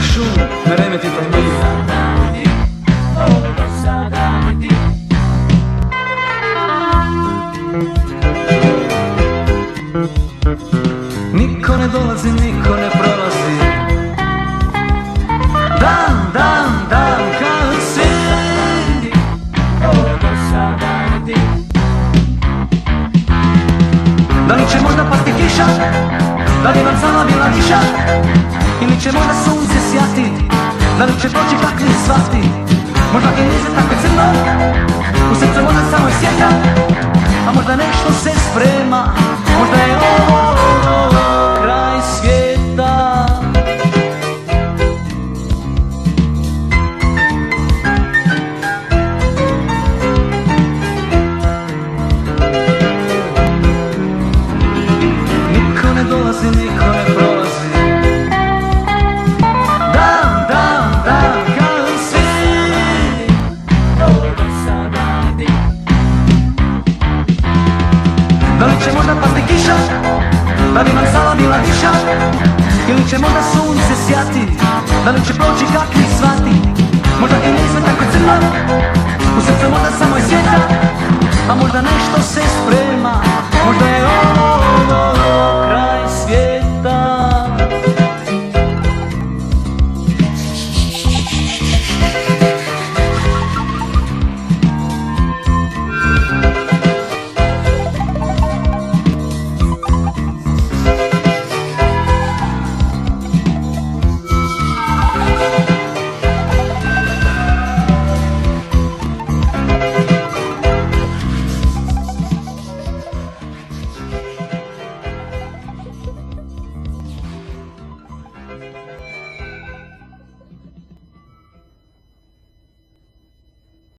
Ne remeti to mi Niko ne dolazi, niko ne prolazi Dan, dan, dan, kad si Da li će možda pasti kiša Da li vam sama bila viša Ili će možda sunce Ten przywodzi tak niezwany Można pieniędzy tak wycyną Usypce może samą siebie. Da li će možda pasti kiša? Da bi nam sala bila viša Ili će možda sunce sjati? Da li će proći kakvi svati? Možda i sve tako crno? U srcu možda samo je svijeta? A možda nešto se sprema